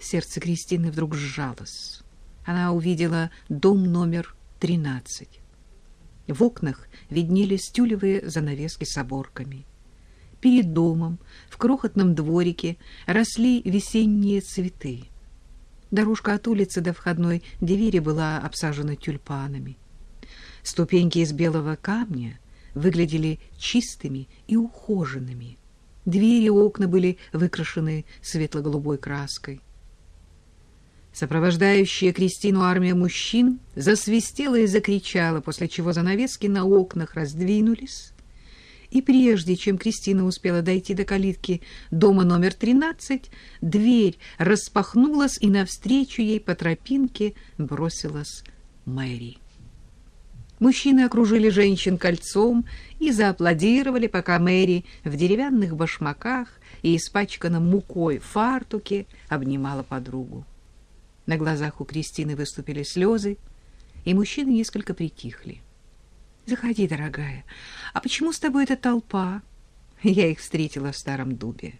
Сердце Кристины вдруг сжалось. Она увидела дом номер 13. В окнах виднелись тюлевые занавески с оборками. Перед домом, в крохотном дворике, росли весенние цветы. Дорожка от улицы до входной двери была обсажена тюльпанами. Ступеньки из белого камня выглядели чистыми и ухоженными. Двери и окна были выкрашены светло-голубой краской. Сопровождающая Кристину армия мужчин засвистела и закричала, после чего занавески на окнах раздвинулись. И прежде чем Кристина успела дойти до калитки дома номер 13, дверь распахнулась, и навстречу ей по тропинке бросилась Мэри. Мужчины окружили женщин кольцом и зааплодировали, пока Мэри в деревянных башмаках и испачканном мукой фартуке обнимала подругу. На глазах у Кристины выступили слезы, и мужчины несколько притихли. «Заходи, дорогая. А почему с тобой эта толпа?» Я их встретила в старом дубе.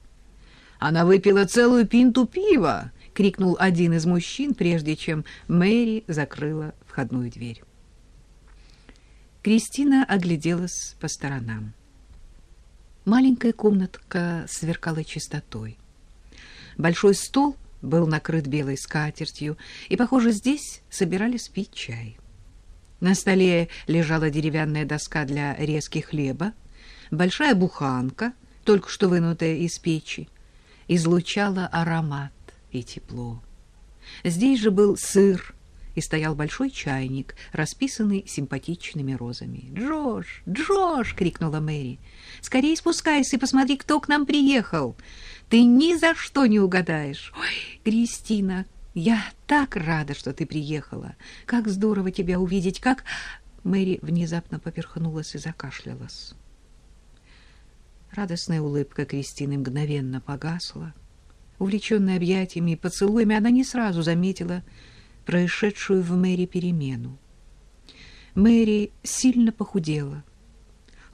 «Она выпила целую пинту пива!» — крикнул один из мужчин, прежде чем Мэри закрыла входную дверь. Кристина огляделась по сторонам. Маленькая комнатка сверкала чистотой. Большой стол был накрыт белой скатертью, и, похоже, здесь собирались пить чай. На столе лежала деревянная доска для резки хлеба, большая буханка, только что вынутая из печи, излучала аромат и тепло. Здесь же был сыр, и стоял большой чайник, расписанный симпатичными розами. «Джош! Джош!» — крикнула Мэри. «Скорей спускайся и посмотри, кто к нам приехал. Ты ни за что не угадаешь. Ой, Кристина, я так рада, что ты приехала. Как здорово тебя увидеть, как...» Мэри внезапно поперхнулась и закашлялась. Радостная улыбка Кристины мгновенно погасла. Увлеченная объятиями и поцелуями, она не сразу заметила, происшедшую в Мэри перемену. Мэри сильно похудела.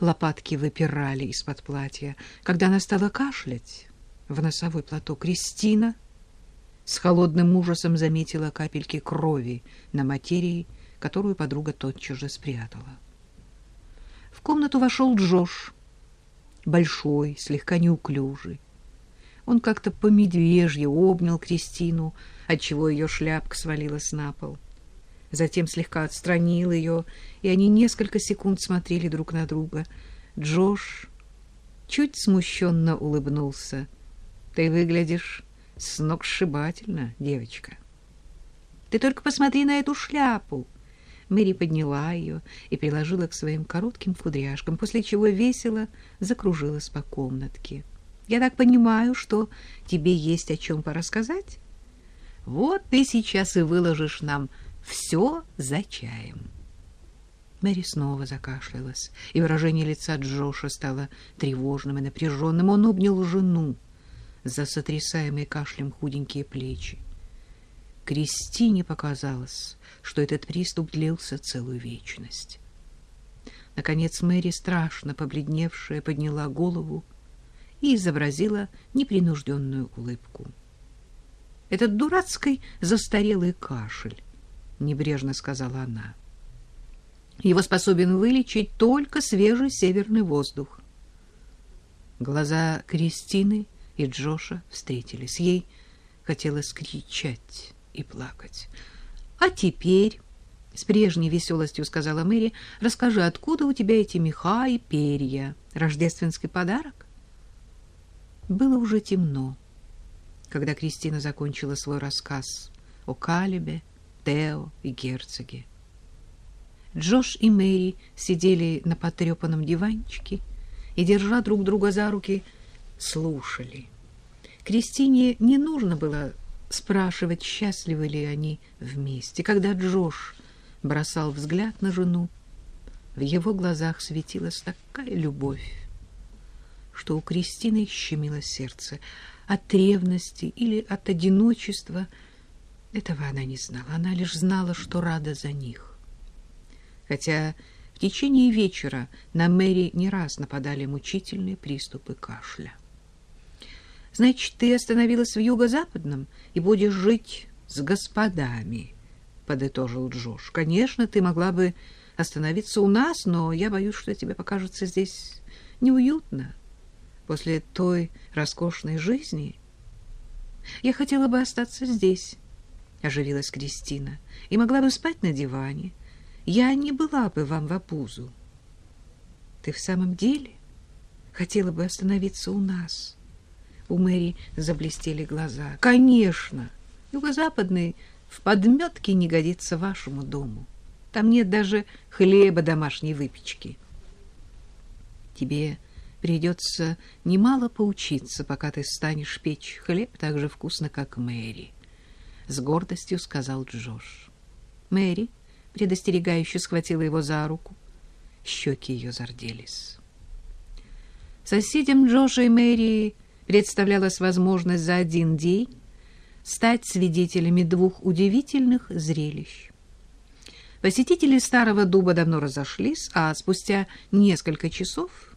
Лопатки выпирали из-под платья. Когда она стала кашлять в носовой платок, Кристина с холодным ужасом заметила капельки крови на материи, которую подруга тотчас же спрятала. В комнату вошел Джош, большой, слегка неуклюжий. Он как-то по медвежье обнял Кристину, отчего ее шляпка свалилась на пол. Затем слегка отстранил ее, и они несколько секунд смотрели друг на друга. Джош чуть смущенно улыбнулся. «Ты выглядишь сногсшибательно, девочка. Ты только посмотри на эту шляпу!» Мэри подняла ее и приложила к своим коротким кудряшкам, после чего весело закружилась по комнатке. «Я так понимаю, что тебе есть о чем порассказать?» Вот ты сейчас и выложишь нам все за чаем. Мэри снова закашлялась, и выражение лица Джоша стало тревожным и напряженным. Он обнял жену за сотрясаемые кашлем худенькие плечи. Кристине показалось, что этот приступ длился целую вечность. Наконец Мэри, страшно побледневшая, подняла голову и изобразила непринужденную улыбку. Этот дурацкий застарелый кашель, — небрежно сказала она. Его способен вылечить только свежий северный воздух. Глаза Кристины и Джоша встретились. Ей хотелось кричать и плакать. — А теперь, — с прежней веселостью сказала Мэри, — расскажи, откуда у тебя эти меха и перья? Рождественский подарок? Было уже темно когда Кристина закончила свой рассказ о Калибе, Тео и герцоге. Джош и Мэри сидели на потрепанном диванчике и, держа друг друга за руки, слушали. Кристине не нужно было спрашивать, счастливы ли они вместе. Когда Джош бросал взгляд на жену, в его глазах светилась такая любовь, что у Кристины щемило сердце — от ревности или от одиночества. Этого она не знала. Она лишь знала, что рада за них. Хотя в течение вечера на Мэри не раз нападали мучительные приступы кашля. Значит, ты остановилась в юго-западном и будешь жить с господами, — подытожил Джош. Конечно, ты могла бы остановиться у нас, но я боюсь, что тебе покажется здесь неуютно после той роскошной жизни. Я хотела бы остаться здесь, — оживилась Кристина, — и могла бы спать на диване. Я не была бы вам в опузу. Ты в самом деле хотела бы остановиться у нас? У Мэри заблестели глаза. Конечно, юго-западный в подметке не годится вашему дому. Там нет даже хлеба домашней выпечки. Тебе придется немало поучиться, пока ты станешь печь хлеб так же вкусно, как Мэри, — с гордостью сказал Джош. Мэри предостерегающе схватила его за руку. Щеки ее зарделись. Соседям Джоша и Мэри представлялась возможность за один день стать свидетелями двух удивительных зрелищ. Посетители старого дуба давно разошлись, а спустя несколько часов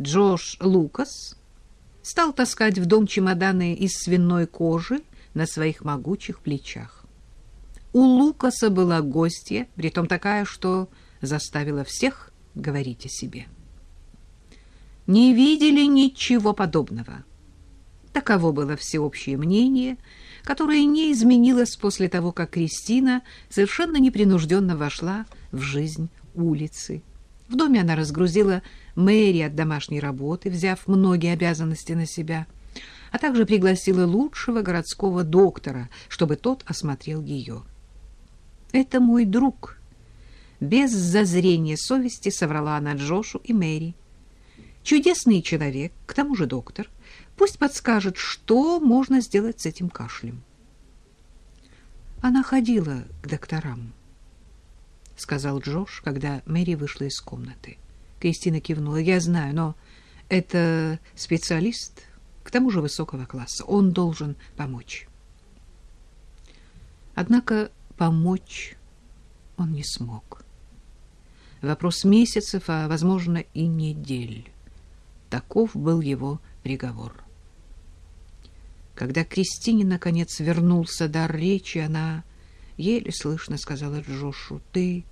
Джош Лукас стал таскать в дом чемоданы из свиной кожи на своих могучих плечах. У Лукаса была гостья, притом такая, что заставила всех говорить о себе. Не видели ничего подобного. Таково было всеобщее мнение, которое не изменилось после того, как Кристина совершенно непринужденно вошла в жизнь улицы. В доме она разгрузила Мэри от домашней работы, взяв многие обязанности на себя, а также пригласила лучшего городского доктора, чтобы тот осмотрел ее. «Это мой друг», — без зазрения совести соврала она Джошу и Мэри. «Чудесный человек, к тому же доктор, пусть подскажет, что можно сделать с этим кашлем». Она ходила к докторам, — сказал Джош, когда Мэри вышла из комнаты. Кристина кивнула. «Я знаю, но это специалист, к тому же высокого класса. Он должен помочь». Однако помочь он не смог. Вопрос месяцев, а, возможно, и недель. Таков был его приговор. Когда Кристине, наконец, вернулся дар речи, она еле слышно сказала Джошу, «Ты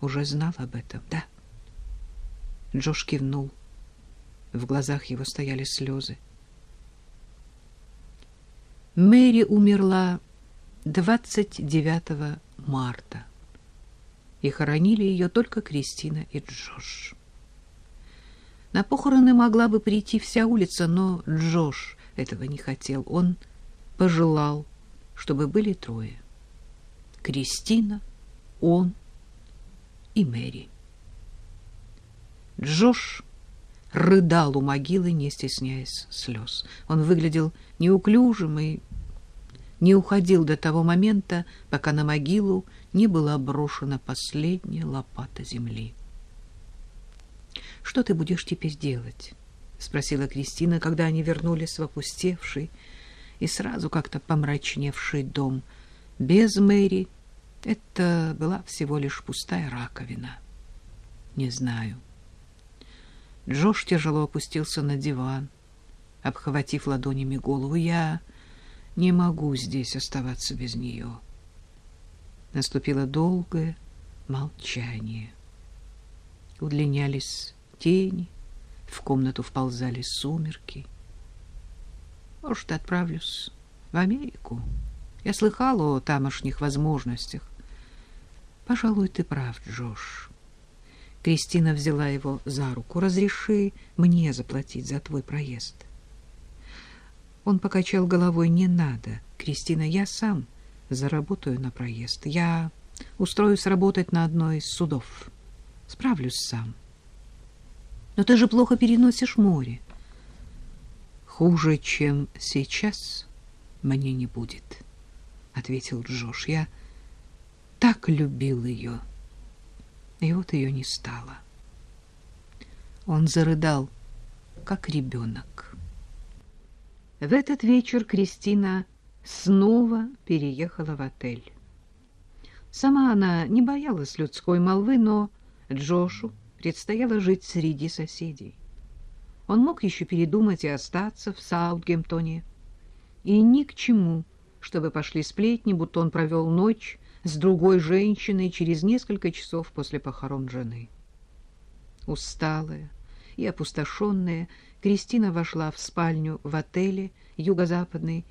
уже знал об этом, да?» Джош кивнул. В глазах его стояли слезы. Мэри умерла 29 марта, и хоронили ее только Кристина и Джош. На похороны могла бы прийти вся улица, но Джош этого не хотел. Он пожелал, чтобы были трое. Кристина, он и Мэри. Джош рыдал у могилы, не стесняясь слез. Он выглядел неуклюжим и не уходил до того момента, пока на могилу не была брошена последняя лопата земли. «Что ты будешь теперь делать?» — спросила Кристина, когда они вернулись в опустевший и сразу как-то помрачневший дом. Без Мэри это была всего лишь пустая раковина. «Не знаю». Джош тяжело опустился на диван, обхватив ладонями голову. «Я не могу здесь оставаться без нее. Наступило долгое молчание. Удлинялись тени, в комнату вползали сумерки. Может, отправлюсь в Америку? Я слыхала о тамошних возможностях. Пожалуй, ты прав, Джош. Кристина взяла его за руку. Разреши мне заплатить за твой проезд. Он покачал головой. «Не надо, Кристина, я сам заработаю на проезд. Я устроюсь работать на одной из судов. Справлюсь сам». «Но ты же плохо переносишь море». «Хуже, чем сейчас, мне не будет», — ответил Джош. «Я так любил ее, и вот ее не стало». Он зарыдал, как ребенок. В этот вечер Кристина снова переехала в отель. Сама она не боялась людской молвы, но Джошу предстояло жить среди соседей. Он мог еще передумать и остаться в Саутгемптоне. И ни к чему, чтобы пошли сплетни, будто он провел ночь с другой женщиной через несколько часов после похорон жены. Усталая и опустошенная, Кристина вошла в спальню в отеле юго-западный,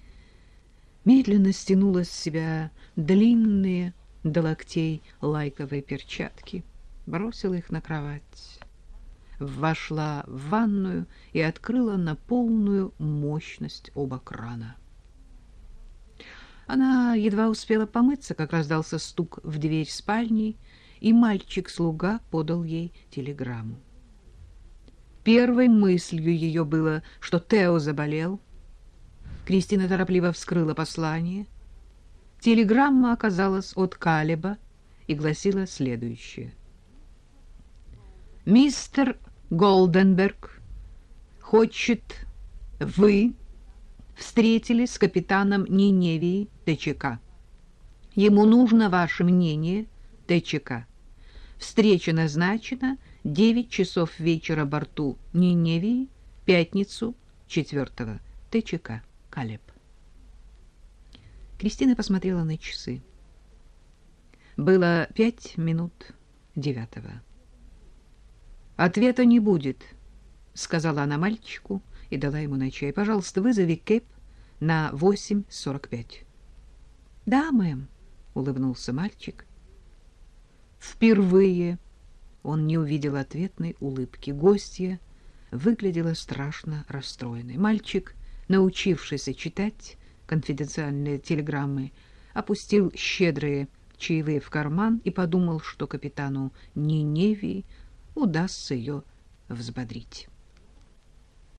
медленно стянула с себя длинные до локтей лайковые перчатки, бросила их на кровать, вошла в ванную и открыла на полную мощность оба крана. Она едва успела помыться, как раздался стук в дверь спальни, и мальчик-слуга подал ей телеграмму. Первой мыслью ее было, что Тео заболел. Кристина торопливо вскрыла послание. Телеграмма оказалась от Калеба и гласила следующее. «Мистер Голденберг хочет вы встретились с капитаном Ниневии ТЧК. Ему нужно ваше мнение, ТЧК. Встреча назначена 9 часов вечера борту Ниневии, пятницу 4 ТЧК. Калеб. Кристина посмотрела на часы. Было пять минут девятого. «Ответа не будет», — сказала она мальчику и дала ему на чай. «Пожалуйста, вызови Кэп на 8.45». «Да, мэм», — улыбнулся мальчик. Впервые он не увидел ответной улыбки. Гостья выглядела страшно расстроенной. Мальчик, научившийся читать конфиденциальные телеграммы, опустил щедрые чаевые в карман и подумал, что капитану Ниневии удастся ее взбодрить.